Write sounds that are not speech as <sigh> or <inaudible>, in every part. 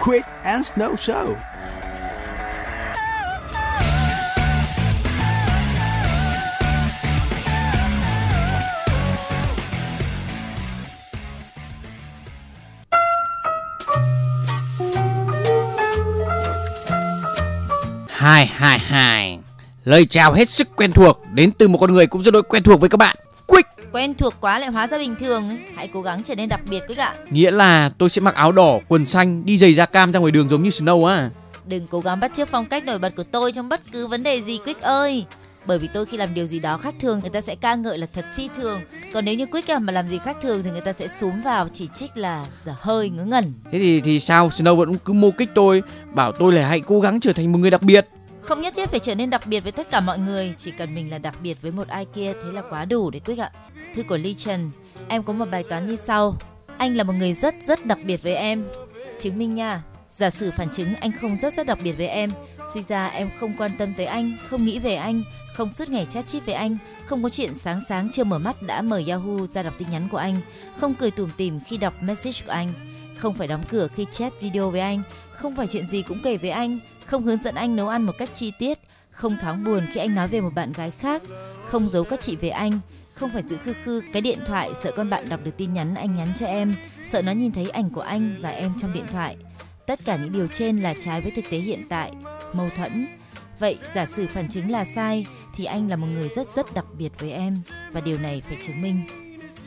Quick and Snow Show. Hai hai hai Lời chào hết sức quen thuộc đến từ một con người cũng rất đối quen thuộc với các bạn. Quen thuộc quá lại hóa ra bình thường. Hãy cố gắng trở nên đặc biệt Quick ạ. Nghĩa là tôi sẽ mặc áo đỏ, quần xanh, đi giày da cam ra ngoài đường giống như Snow á. Đừng cố gắng bắt chước phong cách nổi bật của tôi trong bất cứ vấn đề gì Quick ơi. Bởi vì tôi khi làm điều gì đó khác thường người ta sẽ ca ngợi là thật phi thường Còn nếu như Quick mà làm gì khác thường thì người ta sẽ xuống vào chỉ trích là dở hơi ngớ ngẩn Thế thì thì sao Snow vẫn cứ mô kích tôi Bảo tôi là hãy cố gắng trở thành một người đặc biệt không nhất thiết phải trở nên đặc biệt với tất cả mọi người, chỉ cần mình là đặc biệt với một ai kia thế là quá đủ để quyết ạ. Thư của Lee Trần, em có một bài toán như sau. Anh là một người rất rất đặc biệt với em. Chứng minh nha. Giả sử phản chứng anh không rất rất đặc biệt với em, suy ra em không quan tâm tới anh, không nghĩ về anh, không suốt ngày chat chít với anh, không có chuyện sáng sáng chưa mở mắt đã mở Yahoo ra đọc tin nhắn của anh, không cười tủm tỉm khi đọc message của anh, không phải đóng cửa khi chat video với anh, không phải chuyện gì cũng kể với anh, không hướng dẫn anh nấu ăn một cách chi tiết, không thoáng buồn khi anh nói về một bạn gái khác, không giấu các chị về anh, không phải giữ khư khư cái điện thoại sợ con bạn đọc được tin nhắn anh nhắn cho em, sợ nó nhìn thấy ảnh của anh và em trong điện thoại. Tất cả những điều trên là trái với thực tế hiện tại, mâu thuẫn. Vậy giả sử phản chứng là sai thì anh là một người rất rất đặc biệt với em và điều này phải chứng minh.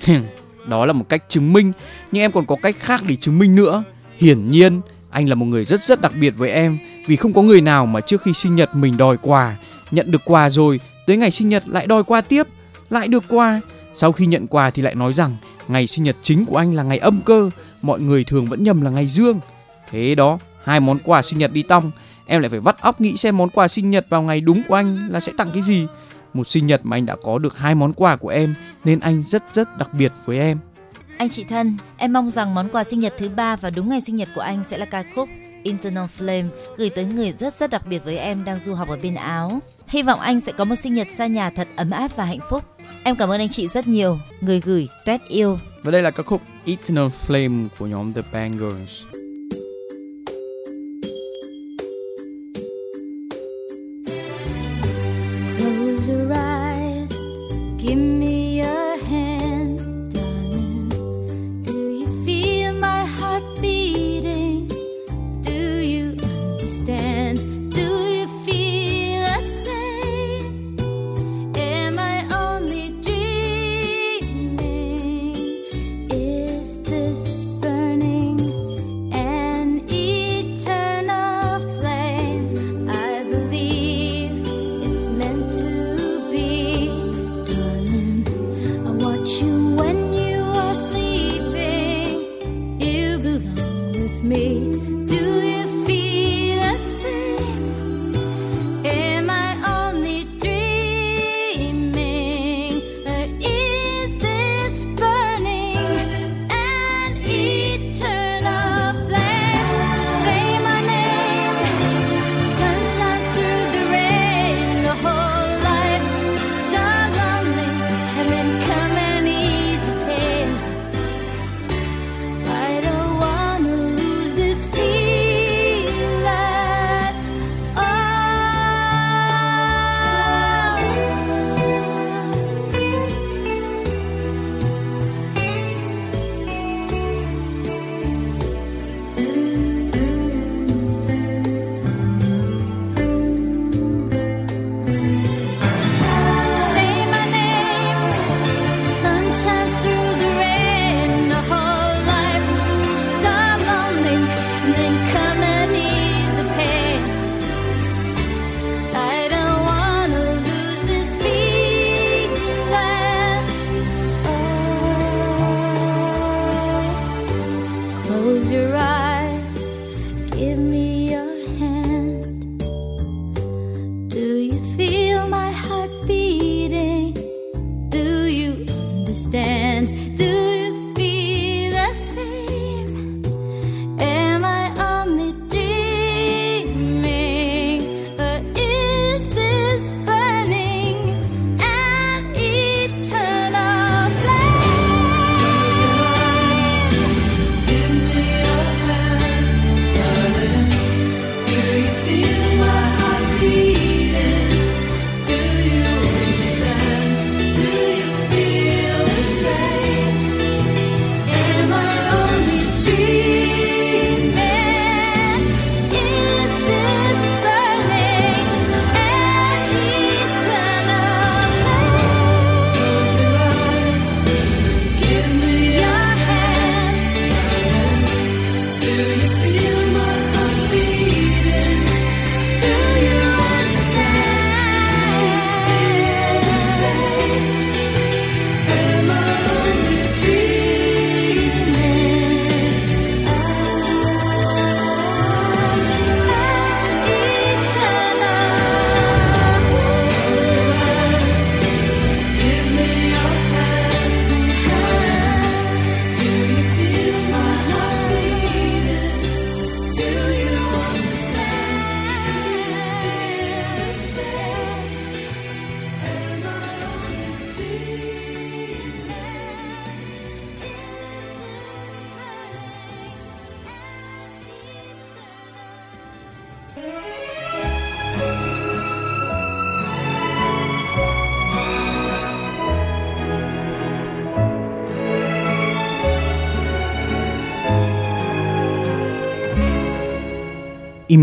<laughs> Đó là một cách chứng minh, nhưng em còn có cách khác để chứng minh nữa. Hiển nhiên, anh là một người rất rất đặc biệt với em vì không có người nào mà trước khi sinh nhật mình đòi quà, nhận được quà rồi, tới ngày sinh nhật lại đòi quà tiếp, lại được quà. Sau khi nhận quà thì lại nói rằng ngày sinh nhật chính của anh là ngày âm cơ, mọi người thường vẫn nhầm là ngày dương. Thế đó, hai món quà sinh nhật đi tong, em lại phải vắt óc nghĩ xem món quà sinh nhật vào ngày đúng của anh là sẽ tặng cái gì. Một sinh nhật mà anh đã có được hai món quà của em nên anh rất rất đặc biệt với em. Anh chị thân, em mong rằng món quà sinh nhật thứ ba và đúng ngày sinh nhật của anh sẽ là ca khúc Internal Flame gửi tới người rất rất đặc biệt với em đang du học ở bên Áo. Hy vọng anh sẽ có một sinh nhật xa nhà thật ấm áp và hạnh phúc. Em cảm ơn anh chị rất nhiều. Người gửi Tuyết yêu. Và đây là ca khúc Eternal Flame của nhóm The Bangers. Close your eyes,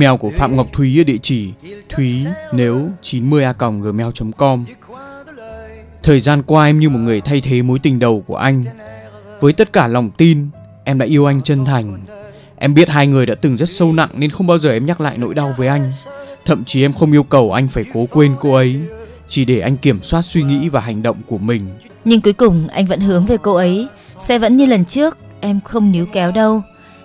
Email của Phạm Ngọc Thúy ở địa chỉ thúy nếu 90 a gmail.com. Thời gian qua em như một người thay thế mối tình đầu của anh. Với tất cả lòng tin, em đã yêu anh chân thành. Em biết hai người đã từng rất sâu nặng nên không bao giờ em nhắc lại nỗi đau với anh. Thậm chí em không yêu cầu anh phải cố quên cô ấy, chỉ để anh kiểm soát suy nghĩ và hành động của mình. Nhưng cuối cùng anh vẫn hướng về cô ấy. Sẽ vẫn như lần trước, em không níu kéo đâu.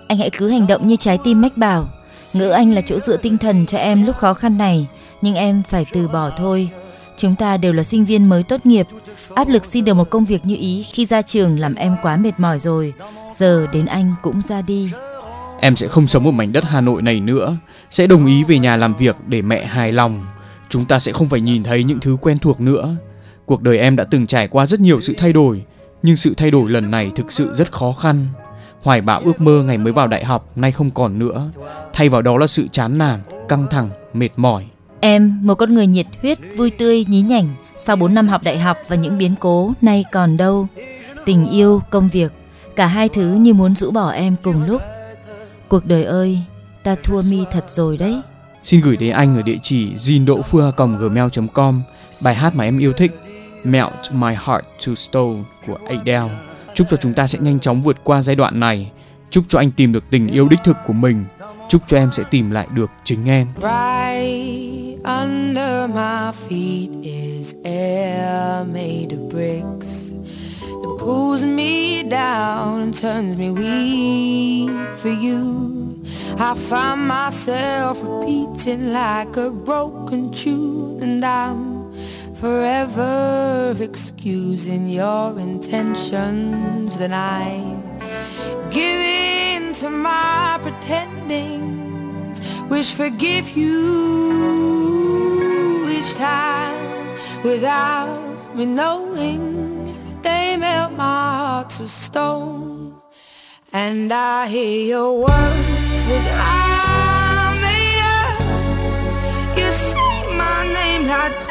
Anh hãy cứ hành động như trái tim mách bảo. Ngữ anh là chỗ dựa tinh thần cho em lúc khó khăn này, nhưng em phải từ bỏ thôi. Chúng ta đều là sinh viên mới tốt nghiệp, áp lực xin được một công việc như ý khi ra trường làm em quá mệt mỏi rồi. Giờ đến anh cũng ra đi. Em sẽ không sống ở mảnh đất Hà Nội này nữa, sẽ đồng ý về nhà làm việc để mẹ hài lòng. Chúng ta sẽ không phải nhìn thấy những thứ quen thuộc nữa. Cuộc đời em đã từng trải qua rất nhiều sự thay đổi, nhưng sự thay đổi lần này thực sự rất khó khăn. Hoài bão ước mơ ngày mới vào đại học nay không còn nữa, thay vào đó là sự chán nản, căng thẳng, mệt mỏi. Em, một con người nhiệt huyết, vui tươi, nhí nhảnh, sau 4 năm học đại học và những biến cố, nay còn đâu. Tình yêu, công việc, cả hai thứ như muốn rũ bỏ em cùng lúc. Cuộc đời ơi, ta thua mi thật rồi đấy. Xin gửi đến anh ở địa chỉ gmail.com bài hát mà em yêu thích Melt My Heart to Stone của Adele. Chúc cho chúng ta sẽ nhanh chóng vượt qua giai đoạn này. Chúc cho anh tìm được tình yêu đích thực của mình. Chúc cho em sẽ tìm lại được chính em. Right under my feet is air made of bricks that pulls me down and turns me weak for you. I find myself repeating like a broken tune, and I'm forever excusing your intentions. Then I give in to my pretendings, which forgive you each time without me knowing they melt my heart to stone. And I hear your words that I made up. You say my name like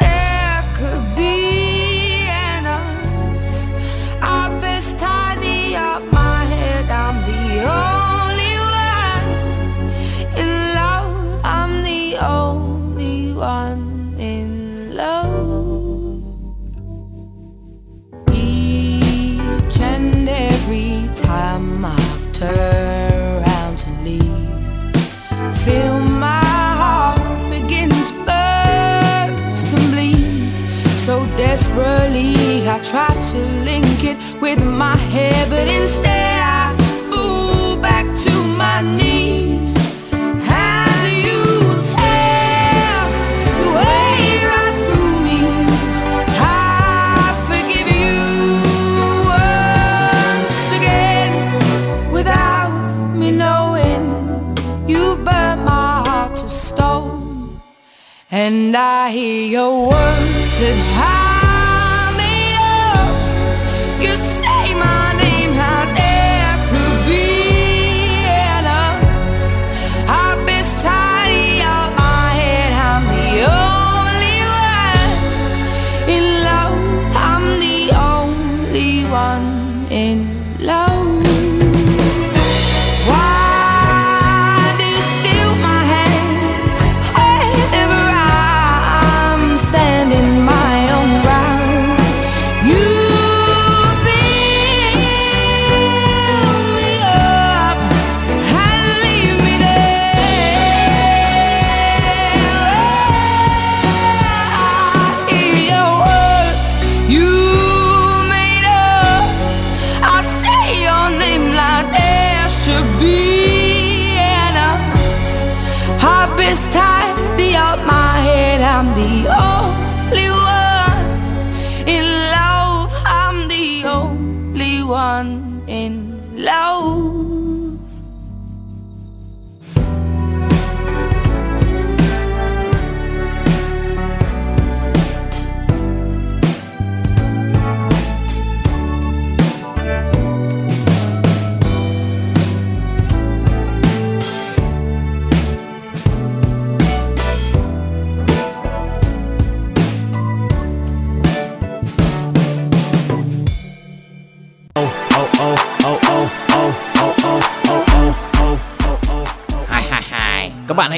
with my head, but instead I fall back to my knees. As you tear your way right through me, I forgive you once again without me knowing you burnt my heart to stone. And I hear your words that I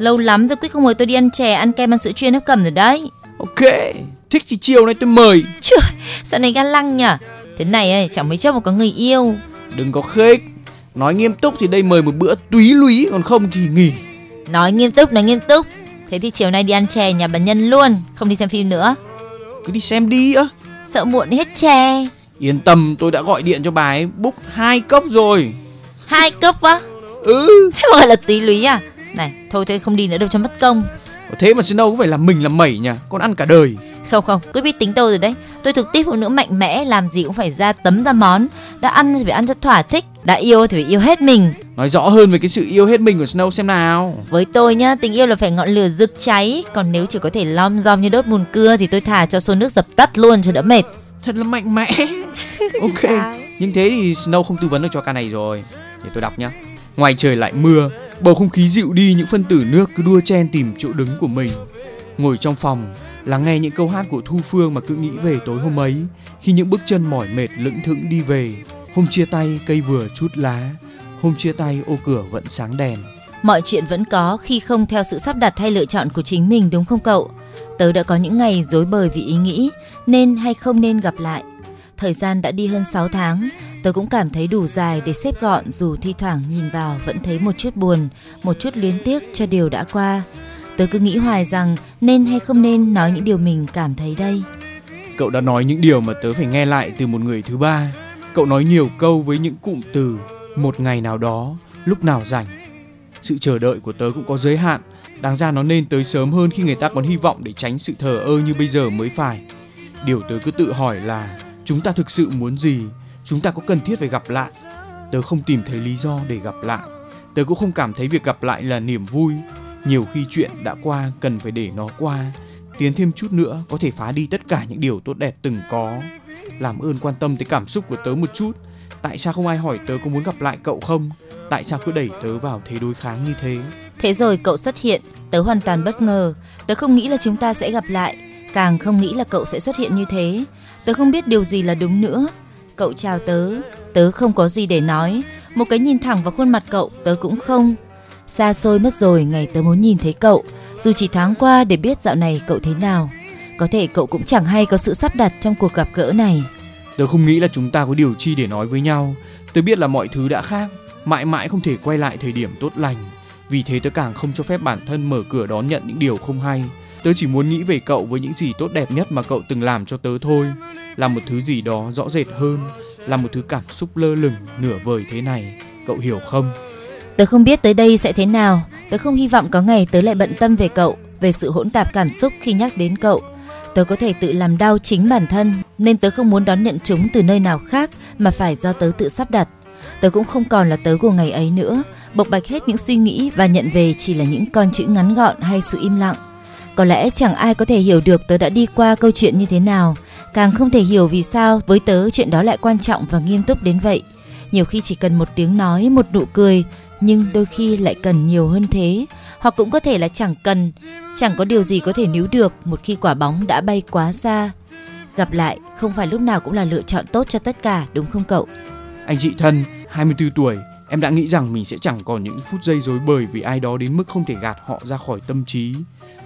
lâu lắm rồi Quyết không mời tôi đi ăn chè, ăn kem, ăn sữa chuyên hấp cầm rồi đấy. Ok, thích thì chiều nay tôi mời. Trời, dạo này gan lăng nhỉ? Thế này ấy, chẳng mấy chốc mà có người yêu. Đừng có khích. Nói nghiêm túc thì đây mời một bữa túy lúy, còn không thì nghỉ. Nói nghiêm túc, nói nghiêm túc. Thế thì chiều nay đi ăn chè nhà bà Nhân luôn, không đi xem phim nữa. Cứ đi xem đi á. Sợ muộn hết chè. Yên tâm, tôi đã gọi điện cho bà ấy book hai cốc rồi. Hai cốc á? Ừ, Thế mà gọi là túy lúy à? Này, thôi thế không đi nữa đâu cho mất công. thế mà Snow cũng phải làm mình làm mẩy nhỉ, còn ăn cả đời. Không không, cứ biết tính tôi rồi đấy. Tôi thuộc tiếp phụ nữ mạnh mẽ, làm gì cũng phải ra tấm ra món. Đã ăn thì phải ăn cho thỏa thích, đã yêu thì phải yêu hết mình. Nói rõ hơn về cái sự yêu hết mình của Snow xem nào. Với tôi nhá, tình yêu là phải ngọn lửa rực cháy. Còn nếu chỉ có thể lom rom như đốt mùn cưa thì tôi thà cho xô nước dập tắt luôn cho đỡ mệt. Thật là mạnh mẽ. <laughs> ok, nhưng thế thì Snow không tư vấn được cho ca này rồi. Để tôi đọc nhá. Ngoài trời lại mưa, bầu không khí dịu đi những phân tử nước cứ đua chen tìm chỗ đứng của mình. Ngồi trong phòng, lắng nghe những câu hát của Thu Phương mà cứ nghĩ về tối hôm ấy, khi những bước chân mỏi mệt lững thững đi về. Hôm chia tay cây vừa chút lá, hôm chia tay ô cửa vẫn sáng đèn. Mọi chuyện vẫn có khi không theo sự sắp đặt hay lựa chọn của chính mình đúng không cậu? Tớ đã có những ngày dối bời vì ý nghĩ nên hay không nên gặp lại. Thời gian đã đi hơn 6 tháng, tớ cũng cảm thấy đủ dài để xếp gọn dù thi thoảng nhìn vào vẫn thấy một chút buồn, một chút luyến tiếc cho điều đã qua. Tớ cứ nghĩ hoài rằng nên hay không nên nói những điều mình cảm thấy đây. Cậu đã nói những điều mà tớ phải nghe lại từ một người thứ ba. Cậu nói nhiều câu với những cụm từ một ngày nào đó, lúc nào rảnh. Sự chờ đợi của tớ cũng có giới hạn. Đáng ra nó nên tới sớm hơn khi người ta còn hy vọng để tránh sự thờ ơ như bây giờ mới phải. Điều tớ cứ tự hỏi là chúng ta thực sự muốn gì? Chúng ta có cần thiết phải gặp lại? Tớ không tìm thấy lý do để gặp lại. Tớ cũng không cảm thấy việc gặp lại là niềm vui. Nhiều khi chuyện đã qua cần phải để nó qua. Tiến thêm chút nữa có thể phá đi tất cả những điều tốt đẹp từng có. Làm ơn quan tâm tới cảm xúc của tớ một chút. Tại sao không ai hỏi tớ có muốn gặp lại cậu không? Tại sao cứ đẩy tớ vào thế đối kháng như thế? Thế rồi cậu xuất hiện, tớ hoàn toàn bất ngờ. Tớ không nghĩ là chúng ta sẽ gặp lại, càng không nghĩ là cậu sẽ xuất hiện như thế. Tớ không biết điều gì là đúng nữa. Cậu chào tớ, tớ không có gì để nói. Một cái nhìn thẳng vào khuôn mặt cậu, tớ cũng không. Xa xôi mất rồi ngày tớ muốn nhìn thấy cậu, dù chỉ thoáng qua để biết dạo này cậu thế nào. Có thể cậu cũng chẳng hay có sự sắp đặt trong cuộc gặp gỡ này. Tớ không nghĩ là chúng ta có điều chi để nói với nhau. Tớ biết là mọi thứ đã khác, mãi mãi không thể quay lại thời điểm tốt lành. Vì thế tớ càng không cho phép bản thân mở cửa đón nhận những điều không hay. Tớ chỉ muốn nghĩ về cậu với những gì tốt đẹp nhất mà cậu từng làm cho tớ thôi. Là một thứ gì đó rõ rệt hơn, là một thứ cảm xúc lơ lửng nửa vời thế này. Cậu hiểu không? Tớ không biết tới đây sẽ thế nào. Tớ không hy vọng có ngày tớ lại bận tâm về cậu, về sự hỗn tạp cảm xúc khi nhắc đến cậu. Tớ có thể tự làm đau chính bản thân, nên tớ không muốn đón nhận chúng từ nơi nào khác mà phải do tớ tự sắp đặt. Tớ cũng không còn là tớ của ngày ấy nữa, bộc bạch hết những suy nghĩ và nhận về chỉ là những con chữ ngắn gọn hay sự im lặng. Có lẽ chẳng ai có thể hiểu được tớ đã đi qua câu chuyện như thế nào, càng không thể hiểu vì sao với tớ chuyện đó lại quan trọng và nghiêm túc đến vậy. Nhiều khi chỉ cần một tiếng nói, một nụ cười, nhưng đôi khi lại cần nhiều hơn thế, hoặc cũng có thể là chẳng cần, chẳng có điều gì có thể níu được một khi quả bóng đã bay quá xa. Gặp lại không phải lúc nào cũng là lựa chọn tốt cho tất cả, đúng không cậu? Anh chị thân, 24 tuổi, em đã nghĩ rằng mình sẽ chẳng còn những phút giây rối bời vì ai đó đến mức không thể gạt họ ra khỏi tâm trí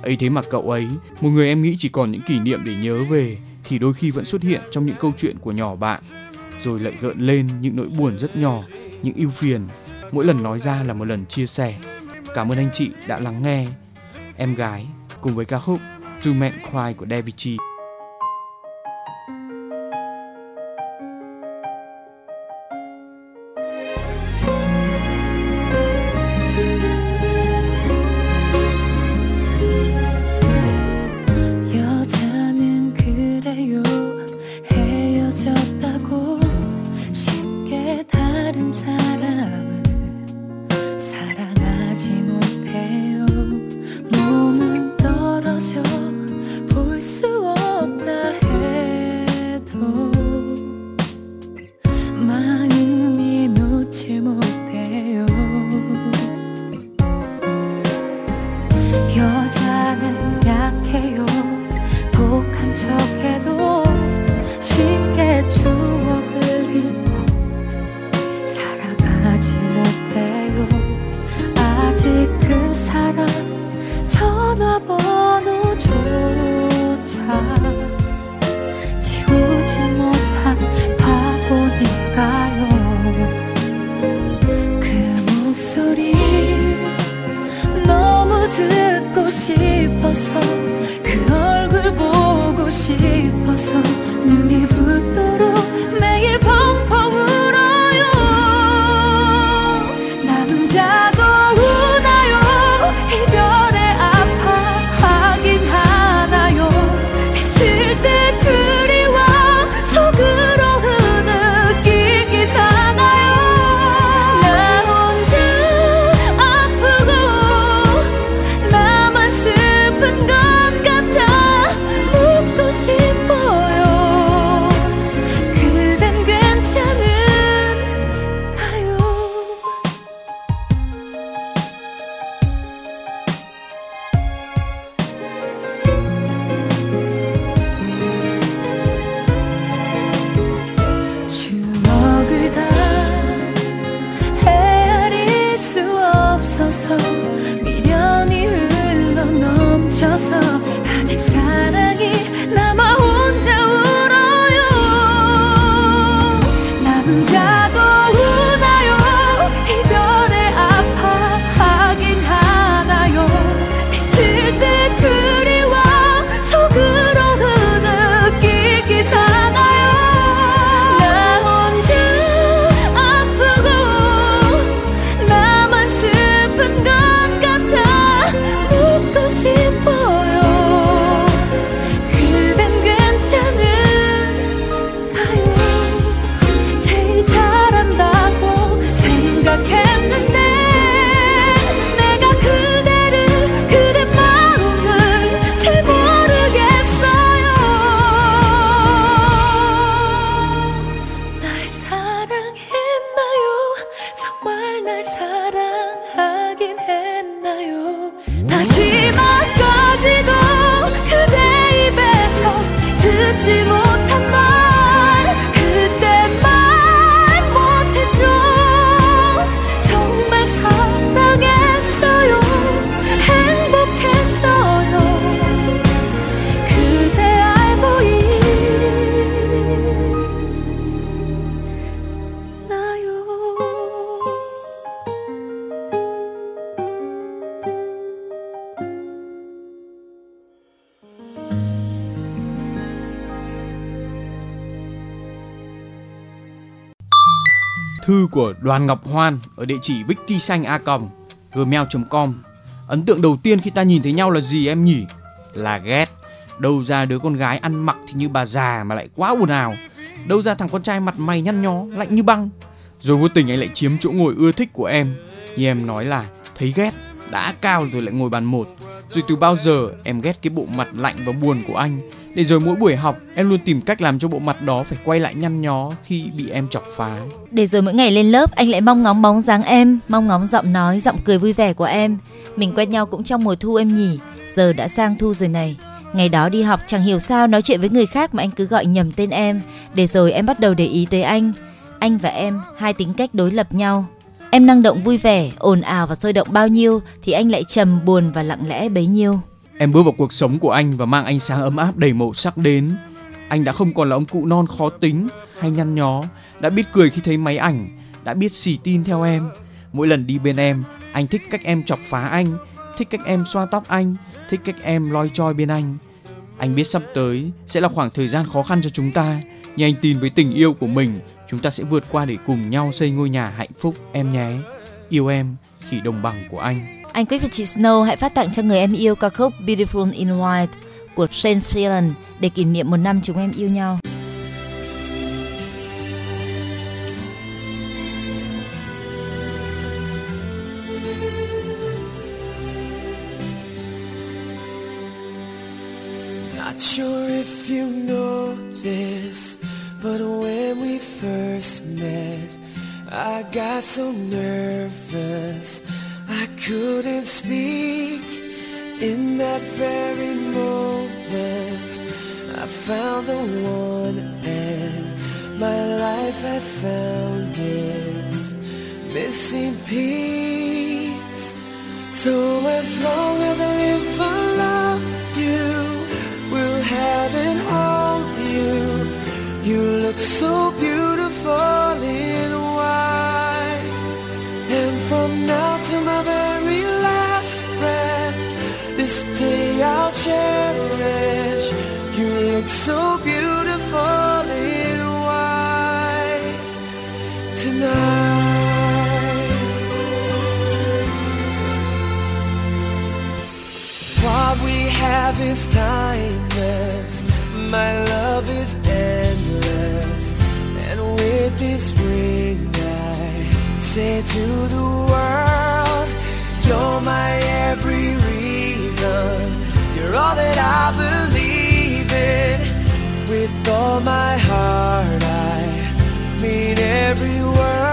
ấy thế mà cậu ấy, một người em nghĩ chỉ còn những kỷ niệm để nhớ về, thì đôi khi vẫn xuất hiện trong những câu chuyện của nhỏ bạn, rồi lại gợn lên những nỗi buồn rất nhỏ, những ưu phiền. Mỗi lần nói ra là một lần chia sẻ. Cảm ơn anh chị đã lắng nghe. Em gái cùng với ca khúc To Men Cry của Davichi. Đoàn Ngọc Hoan ở địa chỉ vicky xanh a gmail.com Ấn tượng đầu tiên khi ta nhìn thấy nhau là gì em nhỉ? Là ghét. Đâu ra đứa con gái ăn mặc thì như bà già mà lại quá ồn ào. Đâu ra thằng con trai mặt mày nhăn nhó, lạnh như băng. Rồi vô tình anh lại chiếm chỗ ngồi ưa thích của em. Như em nói là thấy ghét, đã cao rồi lại ngồi bàn một. Rồi từ bao giờ em ghét cái bộ mặt lạnh và buồn của anh. Để rồi mỗi buổi học em luôn tìm cách làm cho bộ mặt đó phải quay lại nhăn nhó khi bị em chọc phá. Để rồi mỗi ngày lên lớp anh lại mong ngóng bóng dáng em, mong ngóng giọng nói, giọng cười vui vẻ của em. Mình quen nhau cũng trong mùa thu em nhỉ, giờ đã sang thu rồi này. Ngày đó đi học chẳng hiểu sao nói chuyện với người khác mà anh cứ gọi nhầm tên em. Để rồi em bắt đầu để ý tới anh. Anh và em hai tính cách đối lập nhau. Em năng động vui vẻ, ồn ào và sôi động bao nhiêu thì anh lại trầm buồn và lặng lẽ bấy nhiêu. Em bước vào cuộc sống của anh và mang ánh sáng ấm áp đầy màu sắc đến. Anh đã không còn là ông cụ non khó tính hay nhăn nhó, đã biết cười khi thấy máy ảnh, đã biết xì tin theo em. Mỗi lần đi bên em, anh thích cách em chọc phá anh, thích cách em xoa tóc anh, thích cách em loi choi bên anh. Anh biết sắp tới sẽ là khoảng thời gian khó khăn cho chúng ta, nhưng anh tin với tình yêu của mình, chúng ta sẽ vượt qua để cùng nhau xây ngôi nhà hạnh phúc em nhé. Yêu em, khỉ đồng bằng của anh. Anh Quyết và chị Snow hãy phát tặng cho người em yêu ca khúc Beautiful in White của Shane Phelan để kỷ niệm một năm chúng em yêu nhau. Not sure if you know this, but when we first met, I got so nervous I couldn't speak. In that very moment, I found the one, and my life had found its missing piece. So as long as I live, I love you. Will have and hold you. You look so beautiful Look so beautiful in white tonight. What we have is timeless. My love is endless. And with this ring, I say to the world, You're my every reason. You're all that I believe all my heart, I mean every word.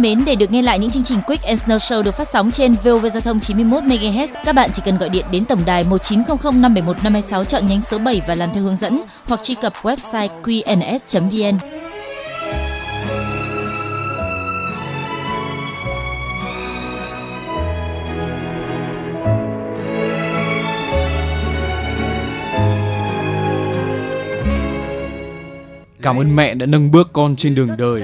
Thân mến, để được nghe lại những chương trình Quick and Snow Show được phát sóng trên VOV Giao thông 91 MHz, các bạn chỉ cần gọi điện đến tổng đài 1900 571 526 chọn nhánh số 7 và làm theo hướng dẫn hoặc truy cập website qns.vn. Cảm ơn mẹ đã nâng bước con trên đường đời.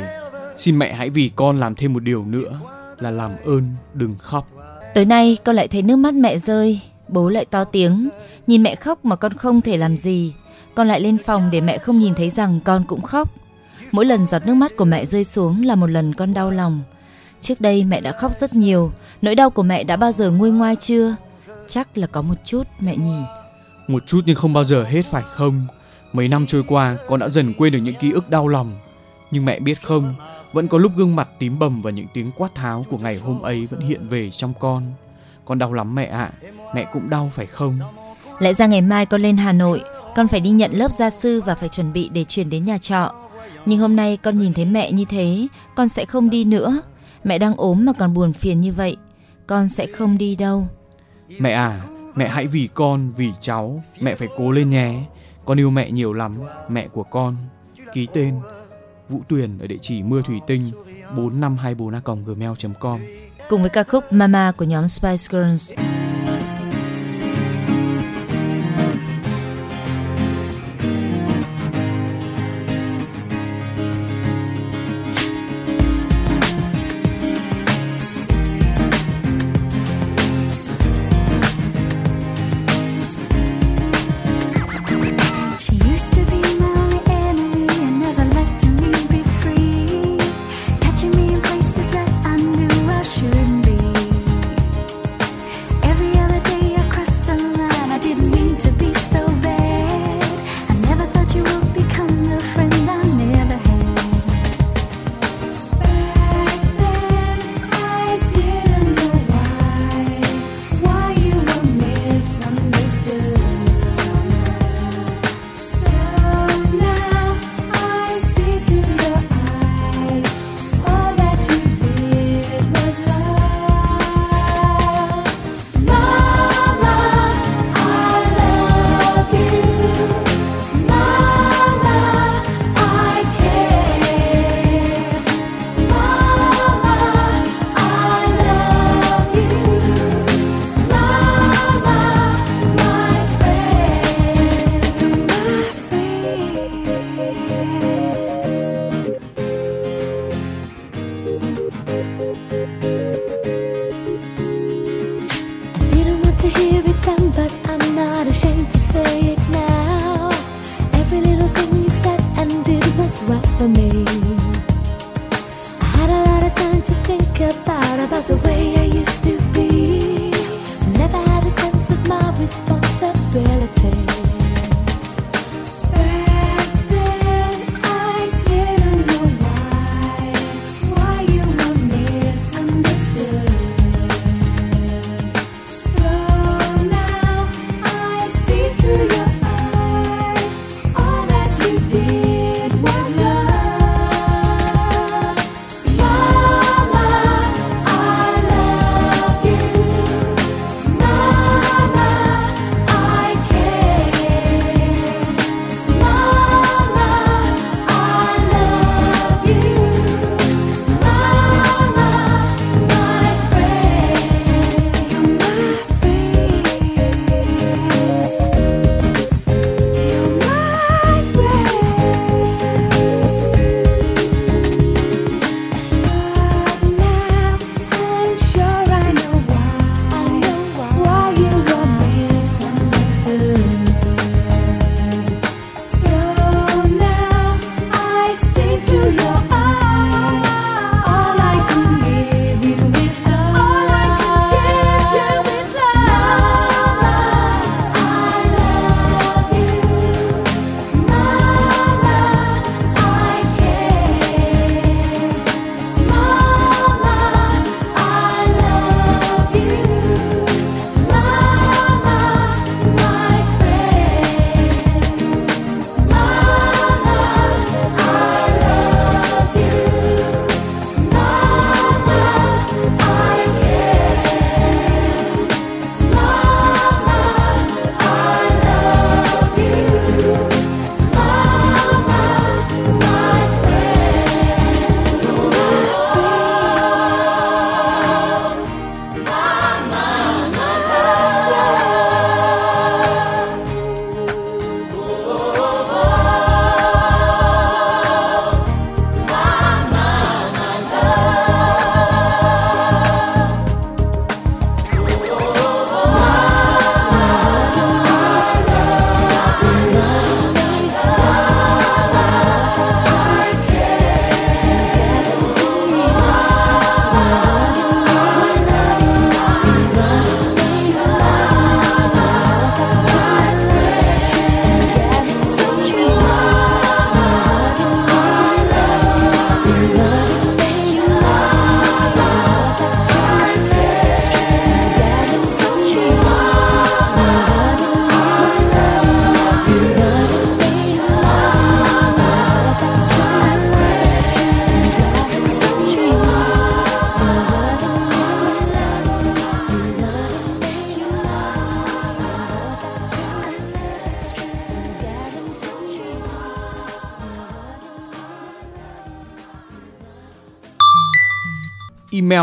Xin mẹ hãy vì con làm thêm một điều nữa là làm ơn đừng khóc. Tối nay con lại thấy nước mắt mẹ rơi, bố lại to tiếng, nhìn mẹ khóc mà con không thể làm gì. Con lại lên phòng để mẹ không nhìn thấy rằng con cũng khóc. Mỗi lần giọt nước mắt của mẹ rơi xuống là một lần con đau lòng. Trước đây mẹ đã khóc rất nhiều, nỗi đau của mẹ đã bao giờ nguôi ngoai chưa? Chắc là có một chút mẹ nhỉ. Một chút nhưng không bao giờ hết phải không? Mấy năm trôi qua, con đã dần quên được những ký ức đau lòng. Nhưng mẹ biết không, vẫn có lúc gương mặt tím bầm và những tiếng quát tháo của ngày hôm ấy vẫn hiện về trong con. Con đau lắm mẹ ạ, mẹ cũng đau phải không? Lẽ ra ngày mai con lên Hà Nội, con phải đi nhận lớp gia sư và phải chuẩn bị để chuyển đến nhà trọ. Nhưng hôm nay con nhìn thấy mẹ như thế, con sẽ không đi nữa. Mẹ đang ốm mà còn buồn phiền như vậy, con sẽ không đi đâu. Mẹ à, mẹ hãy vì con, vì cháu, mẹ phải cố lên nhé. Con yêu mẹ nhiều lắm, mẹ của con. Ký tên Vũ Tuyền ở địa chỉ mưa thủy tinh 4524a.gmail.com Cùng với ca khúc Mama của nhóm Spice Girls.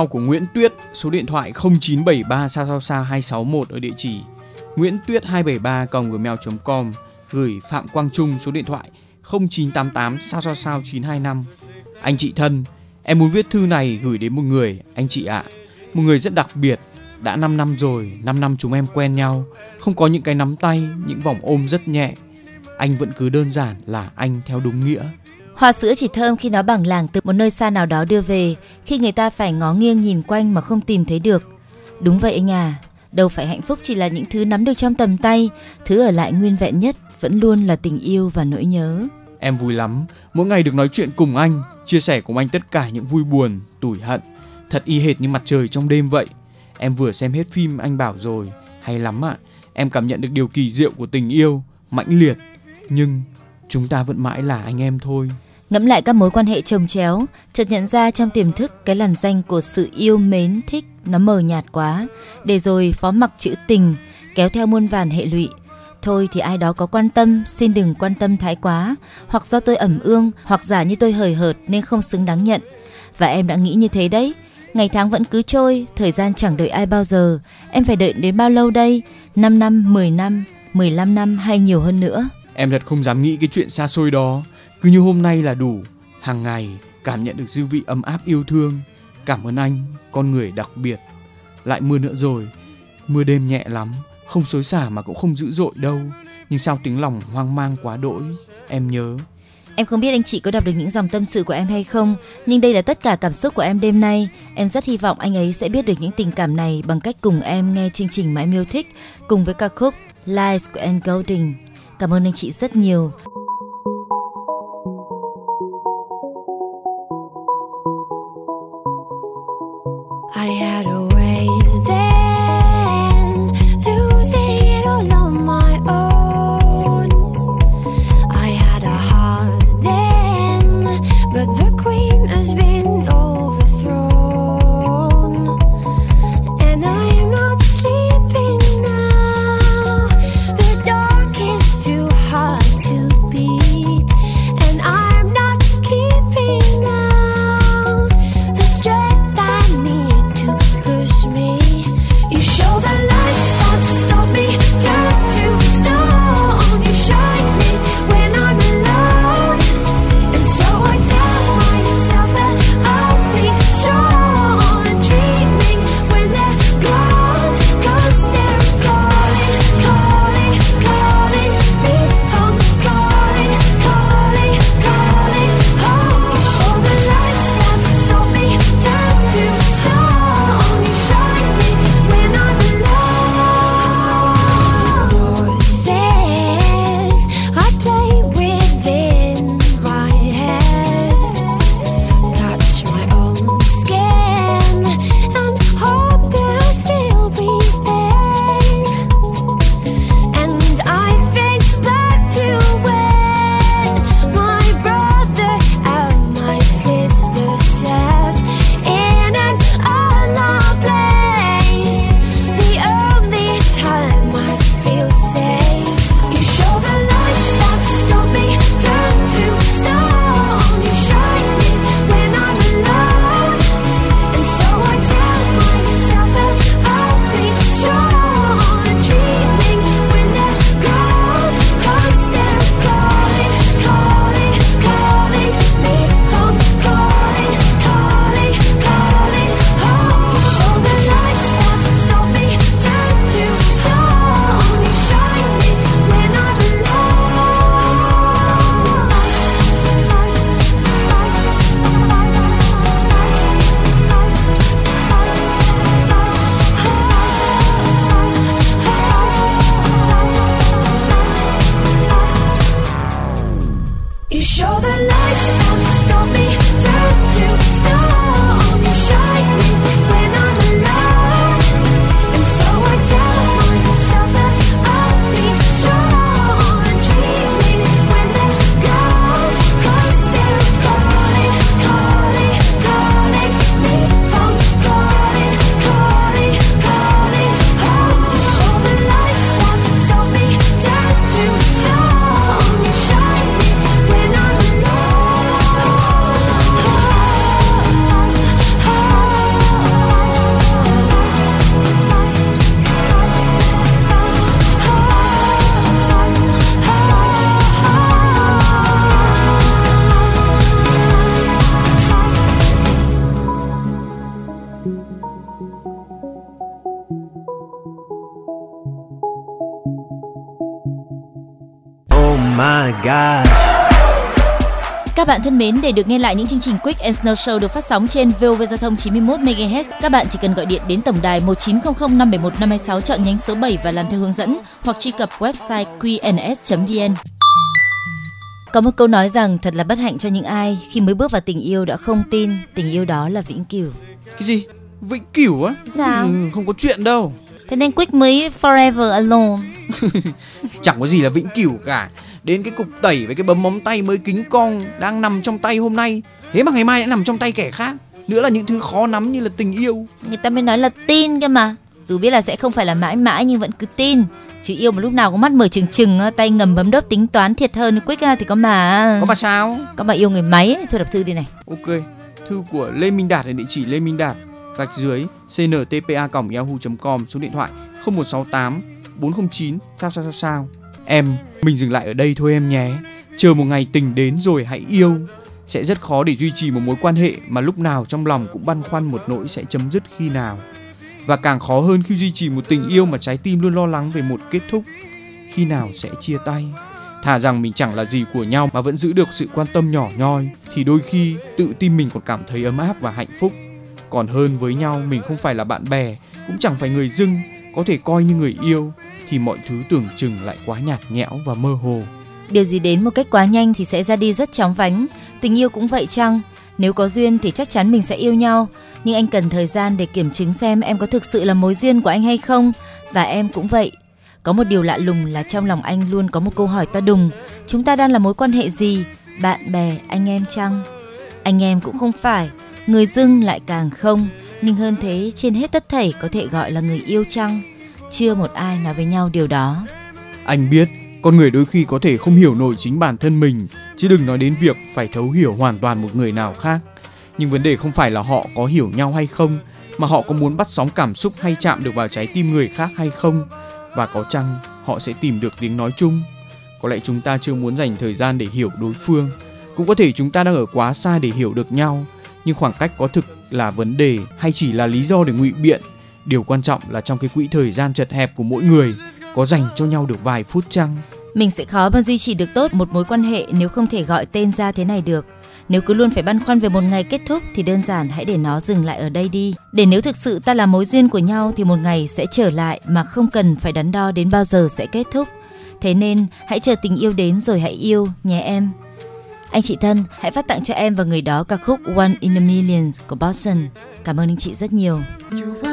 Email của Nguyễn Tuyết, số điện thoại 0973 sao sao sao 261 ở địa chỉ nguyễn tuyết 273 gmail.com gửi Phạm Quang Trung số điện thoại 0988 sao sao sao 925 anh chị thân, em muốn viết thư này gửi đến một người, anh chị ạ. Một người rất đặc biệt, đã 5 năm rồi 5 năm chúng em quen nhau, không có những cái nắm tay, những vòng ôm rất nhẹ. Anh vẫn cứ đơn giản là anh theo đúng nghĩa. Hoa sữa chỉ thơm khi nó bằng làng từ một nơi xa nào đó đưa về, khi người ta phải ngó nghiêng nhìn quanh mà không tìm thấy được. Đúng vậy anh à, đâu phải hạnh phúc chỉ là những thứ nắm được trong tầm tay, thứ ở lại nguyên vẹn nhất vẫn luôn là tình yêu và nỗi nhớ. Em vui lắm, mỗi ngày được nói chuyện cùng anh, chia sẻ cùng anh tất cả những vui buồn, tủi hận. Thật y hệt như mặt trời trong đêm vậy. Em vừa xem hết phim anh bảo rồi, hay lắm ạ. Em cảm nhận được điều kỳ diệu của tình yêu, mãnh liệt. Nhưng chúng ta vẫn mãi là anh em thôi. Ngẫm lại các mối quan hệ chồng chéo, chợt nhận ra trong tiềm thức cái làn danh của sự yêu mến thích nó mờ nhạt quá, để rồi phó mặc chữ tình kéo theo muôn vàn hệ lụy. Thôi thì ai đó có quan tâm, xin đừng quan tâm thái quá, hoặc do tôi ẩm ương, hoặc giả như tôi hời hợt nên không xứng đáng nhận. Và em đã nghĩ như thế đấy. Ngày tháng vẫn cứ trôi, thời gian chẳng đợi ai bao giờ. Em phải đợi đến bao lâu đây? 5 năm, 10 năm, 15 năm hay nhiều hơn nữa? Em thật không dám nghĩ cái chuyện xa xôi đó. Cứ như hôm nay là đủ. Hàng ngày cảm nhận được dư vị ấm áp yêu thương. Cảm ơn anh, con người đặc biệt. Lại mưa nữa rồi. Mưa đêm nhẹ lắm, không xối xả mà cũng không dữ dội đâu. Nhưng sao tiếng lòng hoang mang quá đỗi. Em nhớ. Em không biết anh chị có đọc được những dòng tâm sự của em hay không, nhưng đây là tất cả cảm xúc của em đêm nay. Em rất hy vọng anh ấy sẽ biết được những tình cảm này bằng cách cùng em nghe chương trình mà em yêu thích, cùng với ca khúc Lies của Anne Golding. Cảm ơn anh chị rất nhiều. I had a thân mến, để được nghe lại những chương trình Quick and Snow Show được phát sóng trên VOV Giao thông 91 MHz, các bạn chỉ cần gọi điện đến tổng đài 1900 571 526 chọn nhánh số 7 và làm theo hướng dẫn hoặc truy cập website qns.vn. Có một câu nói rằng thật là bất hạnh cho những ai khi mới bước vào tình yêu đã không tin tình yêu đó là vĩnh cửu. Cái gì? Vĩnh cửu á? Sao? Ừ, không có chuyện đâu. Thế nên Quick mới forever alone. <laughs> Chẳng có gì là vĩnh cửu cả. Đến cái cục tẩy với cái bấm móng tay mới kính cong đang nằm trong tay hôm nay, thế mà ngày mai lại nằm trong tay kẻ khác. Nữa là những thứ khó nắm như là tình yêu. Người ta mới nói là tin cơ mà. Dù biết là sẽ không phải là mãi mãi nhưng vẫn cứ tin. Chứ yêu mà lúc nào có mắt mở trừng, á, tay ngầm bấm đốt tính toán thiệt hơn Quick thì có mà. Có mà sao? Có mà yêu người máy ấy. Thôi đọc thư đi này. Ok. Thư của Lê Minh Đạt ở địa chỉ Lê Minh Đạt gạch dưới cntpa yahoo.com số điện thoại 0168 409 sao sao sao sao. Em, mình dừng lại ở đây thôi em nhé. Chờ một ngày tình đến rồi hãy yêu. Sẽ rất khó để duy trì một mối quan hệ mà lúc nào trong lòng cũng băn khoăn một nỗi sẽ chấm dứt khi nào. Và càng khó hơn khi duy trì một tình yêu mà trái tim luôn lo lắng về một kết thúc. Khi nào sẽ chia tay. Thà rằng mình chẳng là gì của nhau mà vẫn giữ được sự quan tâm nhỏ nhoi thì đôi khi tự tin mình còn cảm thấy ấm áp và hạnh phúc. Còn hơn với nhau mình không phải là bạn bè, cũng chẳng phải người dưng, có thể coi như người yêu thì mọi thứ tưởng chừng lại quá nhạt nhẽo và mơ hồ. Điều gì đến một cách quá nhanh thì sẽ ra đi rất chóng vánh. Tình yêu cũng vậy chăng? Nếu có duyên thì chắc chắn mình sẽ yêu nhau, nhưng anh cần thời gian để kiểm chứng xem em có thực sự là mối duyên của anh hay không, và em cũng vậy. Có một điều lạ lùng là trong lòng anh luôn có một câu hỏi to đùng, chúng ta đang là mối quan hệ gì? Bạn bè, anh em chăng? Anh em cũng không phải, người dưng lại càng không, nhưng hơn thế trên hết tất thảy có thể gọi là người yêu chăng? Chưa một ai nói với nhau điều đó. Anh biết con người đôi khi có thể không hiểu nổi chính bản thân mình, chứ đừng nói đến việc phải thấu hiểu hoàn toàn một người nào khác. Nhưng vấn đề không phải là họ có hiểu nhau hay không, mà họ có muốn bắt sóng cảm xúc hay chạm được vào trái tim người khác hay không, và có chăng họ sẽ tìm được tiếng nói chung. Có lẽ chúng ta chưa muốn dành thời gian để hiểu đối phương, cũng có thể chúng ta đang ở quá xa để hiểu được nhau, nhưng khoảng cách có thực là vấn đề hay chỉ là lý do để ngụy biện. Điều quan trọng là trong cái quỹ thời gian chật hẹp của mỗi người, có dành cho nhau được vài phút chăng? Mình sẽ khó mà duy trì được tốt một mối quan hệ nếu không thể gọi tên ra thế này được. Nếu cứ luôn phải băn khoăn về một ngày kết thúc thì đơn giản hãy để nó dừng lại ở đây đi. Để nếu thực sự ta là mối duyên của nhau thì một ngày sẽ trở lại mà không cần phải đắn đo đến bao giờ sẽ kết thúc. Thế nên hãy chờ tình yêu đến rồi hãy yêu, nhé em. Anh chị thân, hãy phát tặng cho em và người đó ca khúc One in a Million của Boston. Cảm ơn anh chị rất nhiều. You're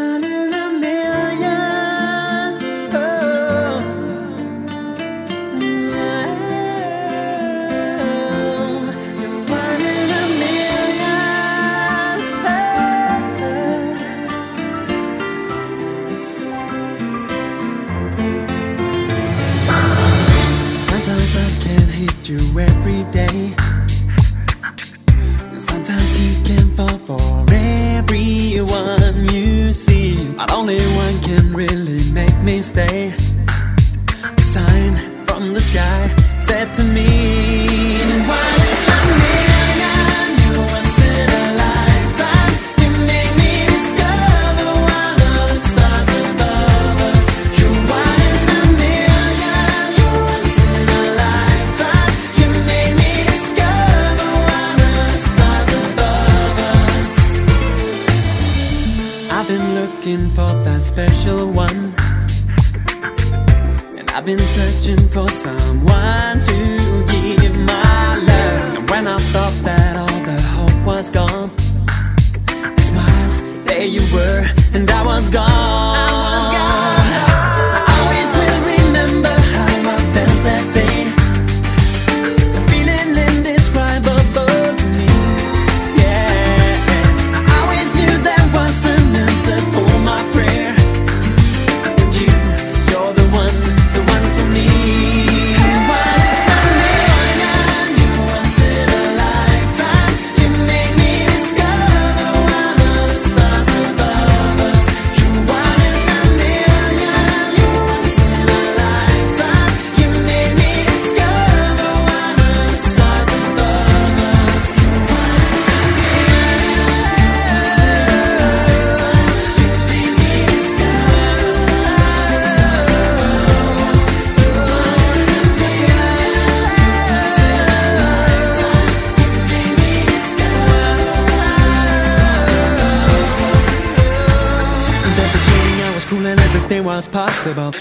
possible.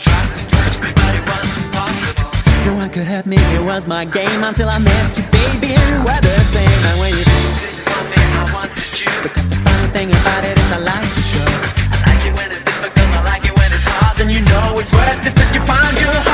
No one could help me, it was my game until I met you, baby, and we're the same. And when you because the funny thing about it is I like to show. I like it when it's difficult, I like it when it's hard. Then you know it's worth it that you found your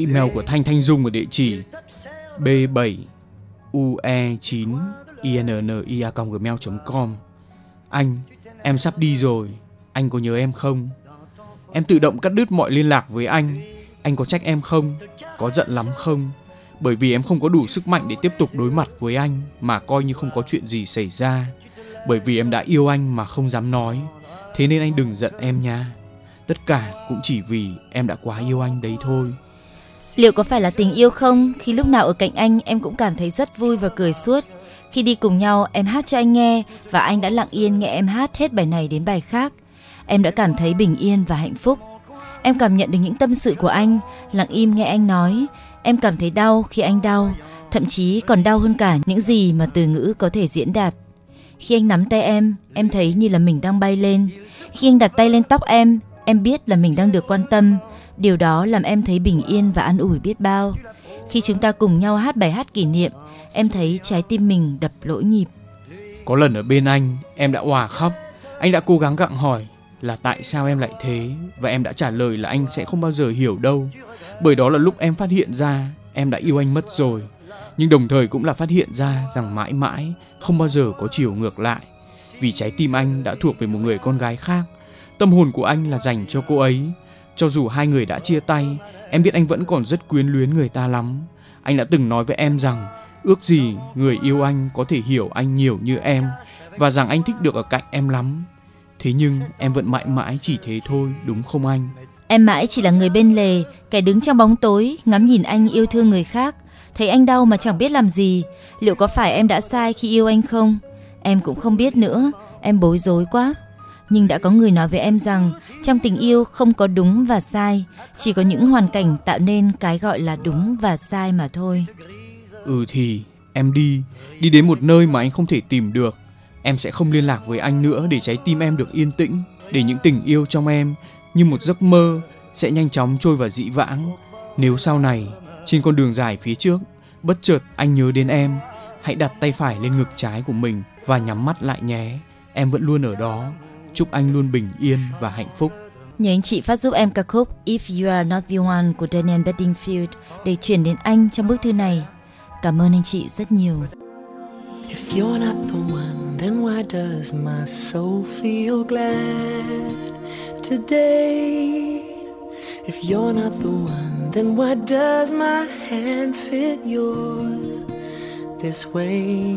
Email của Thanh Thanh Dung ở địa chỉ b7ue9innia.gmail.com Anh, em sắp đi rồi. Anh có nhớ em không? Em tự động cắt đứt mọi liên lạc với anh. Anh có trách em không? Có giận lắm không? Bởi vì em không có đủ sức mạnh để tiếp tục đối mặt với anh mà coi như không có chuyện gì xảy ra. Bởi vì em đã yêu anh mà không dám nói. Thế nên anh đừng giận em nha. Tất cả cũng chỉ vì em đã quá yêu anh đấy thôi. Liệu có phải là tình yêu không? Khi lúc nào ở cạnh anh em cũng cảm thấy rất vui và cười suốt. Khi đi cùng nhau em hát cho anh nghe và anh đã lặng yên nghe em hát hết bài này đến bài khác. Em đã cảm thấy bình yên và hạnh phúc. Em cảm nhận được những tâm sự của anh, lặng im nghe anh nói. Em cảm thấy đau khi anh đau, thậm chí còn đau hơn cả những gì mà từ ngữ có thể diễn đạt. Khi anh nắm tay em, em thấy như là mình đang bay lên. Khi anh đặt tay lên tóc em, em biết là mình đang được quan tâm. Điều đó làm em thấy bình yên và an ủi biết bao. Khi chúng ta cùng nhau hát bài hát kỷ niệm, em thấy trái tim mình đập lỗi nhịp. Có lần ở bên anh, em đã hòa khóc. Anh đã cố gắng gặng hỏi là tại sao em lại thế và em đã trả lời là anh sẽ không bao giờ hiểu đâu. Bởi đó là lúc em phát hiện ra em đã yêu anh mất rồi. Nhưng đồng thời cũng là phát hiện ra rằng mãi mãi không bao giờ có chiều ngược lại. Vì trái tim anh đã thuộc về một người con gái khác. Tâm hồn của anh là dành cho cô ấy. Cho dù hai người đã chia tay, em biết anh vẫn còn rất quyến luyến người ta lắm. Anh đã từng nói với em rằng ước gì người yêu anh có thể hiểu anh nhiều như em và rằng anh thích được ở cạnh em lắm. Thế nhưng em vẫn mãi mãi chỉ thế thôi, đúng không anh? Em mãi chỉ là người bên lề, kẻ đứng trong bóng tối, ngắm nhìn anh yêu thương người khác. Thấy anh đau mà chẳng biết làm gì. Liệu có phải em đã sai khi yêu anh không? Em cũng không biết nữa, em bối rối quá. Nhưng đã có người nói với em rằng trong tình yêu không có đúng và sai, chỉ có những hoàn cảnh tạo nên cái gọi là đúng và sai mà thôi. Ừ thì em đi, đi đến một nơi mà anh không thể tìm được. Em sẽ không liên lạc với anh nữa để trái tim em được yên tĩnh, để những tình yêu trong em như một giấc mơ sẽ nhanh chóng trôi vào dĩ vãng. Nếu sau này trên con đường dài phía trước bất chợt anh nhớ đến em, hãy đặt tay phải lên ngực trái của mình và nhắm mắt lại nhé. Em vẫn luôn ở đó. Chúc anh luôn bình yên và hạnh phúc. Nhờ anh chị phát giúp em ca khúc If You Are Not The One của Daniel Bedingfield để chuyển đến anh trong bức thư này. Cảm ơn anh chị rất nhiều. If you're not the one, then why does my soul feel glad today? If you're not the one, then why does my hand fit yours this way?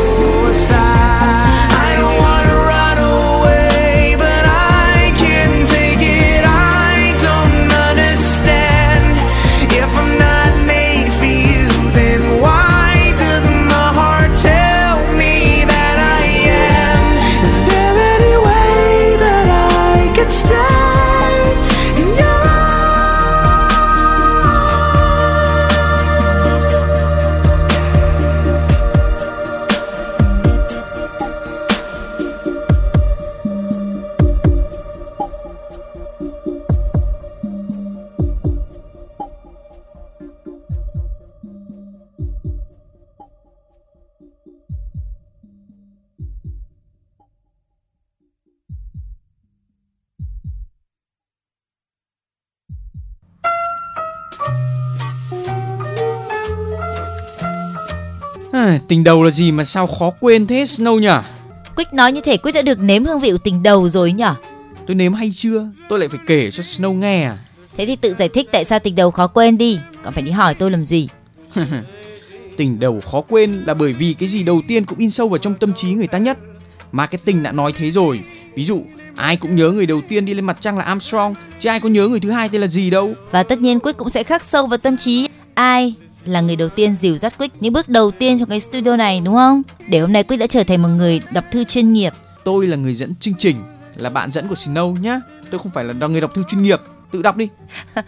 tình đầu là gì mà sao khó quên thế Snow nhỉ? Quyết nói như thể Quyết đã được nếm hương vị của tình đầu rồi nhở? Tôi nếm hay chưa? Tôi lại phải kể cho Snow nghe à? Thế thì tự giải thích tại sao tình đầu khó quên đi, còn phải đi hỏi tôi làm gì? <laughs> Tình đầu khó quên là bởi vì cái gì đầu tiên cũng in sâu vào trong tâm trí người ta nhất. Marketing đã nói thế rồi. Ví dụ, ai cũng nhớ người đầu tiên đi lên mặt trăng là Armstrong, chứ ai có nhớ người thứ hai tên là gì đâu. Và tất nhiên Quyết cũng sẽ khắc sâu vào tâm trí ai là người đầu tiên dìu dắt Quyết những bước đầu tiên trong cái studio này đúng không? Để hôm nay Quyết đã trở thành một người đọc thư chuyên nghiệp. Tôi là người dẫn chương trình, là bạn dẫn của Snow nhá. Tôi không phải là người đọc thư chuyên nghiệp. Tự đọc đi. <laughs>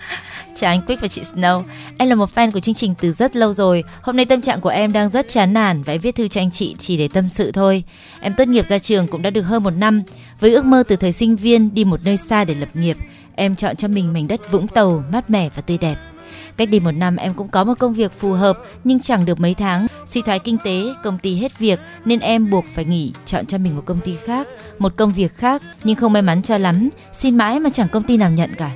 Chào anh Quyết và chị Snow. Em là một fan của chương trình từ rất lâu rồi. Hôm nay tâm trạng của em đang rất chán nản và em viết thư cho anh chị chỉ để tâm sự thôi. Em tốt nghiệp ra trường cũng đã được hơn một năm. Với ước mơ từ thời sinh viên đi một nơi xa để lập nghiệp, em chọn cho mình mảnh đất Vũng Tàu mát mẻ và tươi đẹp. Cách đi một năm em cũng có một công việc phù hợp nhưng chẳng được mấy tháng. Suy thoái kinh tế, công ty hết việc nên em buộc phải nghỉ chọn cho mình một công ty khác, một công việc khác nhưng không may mắn cho lắm. Xin mãi mà chẳng công ty nào nhận cả.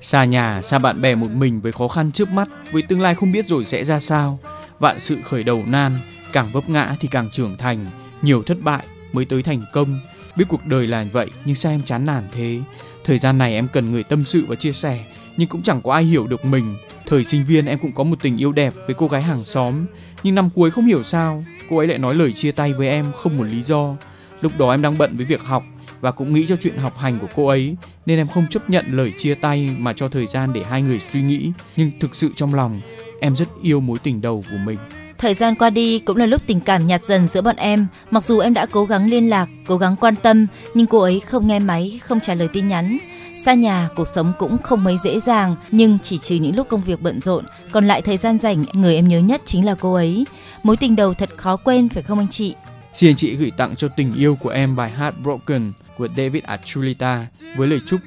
Xa nhà, xa bạn bè một mình với khó khăn trước mắt, với tương lai không biết rồi sẽ ra sao. Vạn sự khởi đầu nan, càng vấp ngã thì càng trưởng thành, nhiều thất bại mới tới thành công. Biết cuộc đời là vậy nhưng sao em chán nản thế? Thời gian này em cần người tâm sự và chia sẻ, nhưng cũng chẳng có ai hiểu được mình. Thời sinh viên em cũng có một tình yêu đẹp với cô gái hàng xóm, nhưng năm cuối không hiểu sao cô ấy lại nói lời chia tay với em không một lý do. Lúc đó em đang bận với việc học và cũng nghĩ cho chuyện học hành của cô ấy nên em không chấp nhận lời chia tay mà cho thời gian để hai người suy nghĩ nhưng thực sự trong lòng em rất yêu mối tình đầu của mình Thời gian qua đi cũng là lúc tình cảm nhạt dần giữa bọn em. Mặc dù em đã cố gắng liên lạc, cố gắng quan tâm, nhưng cô ấy không nghe máy, không trả lời tin nhắn. Xa nhà, cuộc sống cũng không mấy dễ dàng, nhưng chỉ trừ những lúc công việc bận rộn, còn lại thời gian rảnh, người em nhớ nhất chính là cô ấy. Mối tình đầu thật khó quên phải không anh chị? xin anh chị gửi tặng cho tình yêu của em bài hát Broken của David Archuleta với lời chúc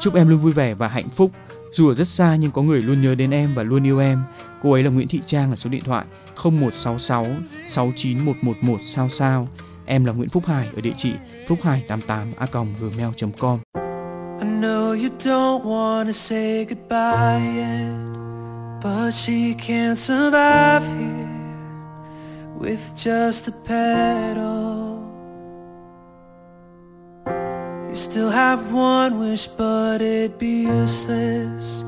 Chúc em luôn vui vẻ và hạnh phúc. Dù ở rất xa nhưng có người luôn nhớ đến em và luôn yêu em. Cô ấy là Nguyễn Thị Trang ở số điện thoại 0166 69111 sao sao. Em là Nguyễn Phúc Hải ở địa chỉ phúc hải 88 a gmail.com. You don't wanna say goodbye yet, but she can't survive here with just a petal You still have one wish, but it'd be useless.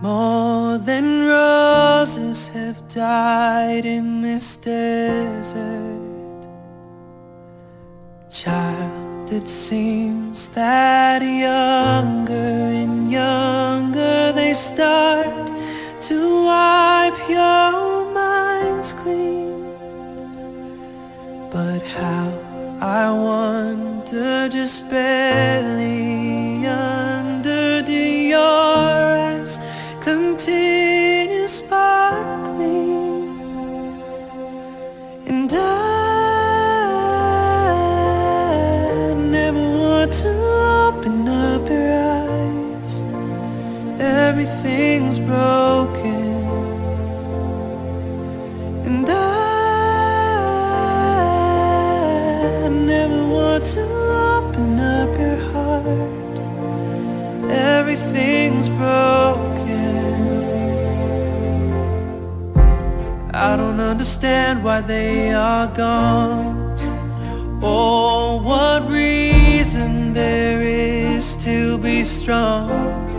More than roses have died in this desert. Child, it seems that younger and younger they start to wipe your minds clean. But how I wonder just barely under your eyes continue sparkling and I everything's broken and I never want to open up your heart. Everything's broken. I don't understand why they are gone. Or what reason there is to be strong.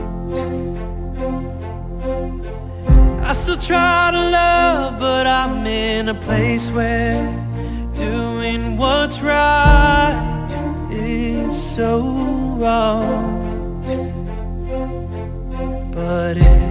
Still try to love, but I'm in a place where doing what's right is so wrong. But if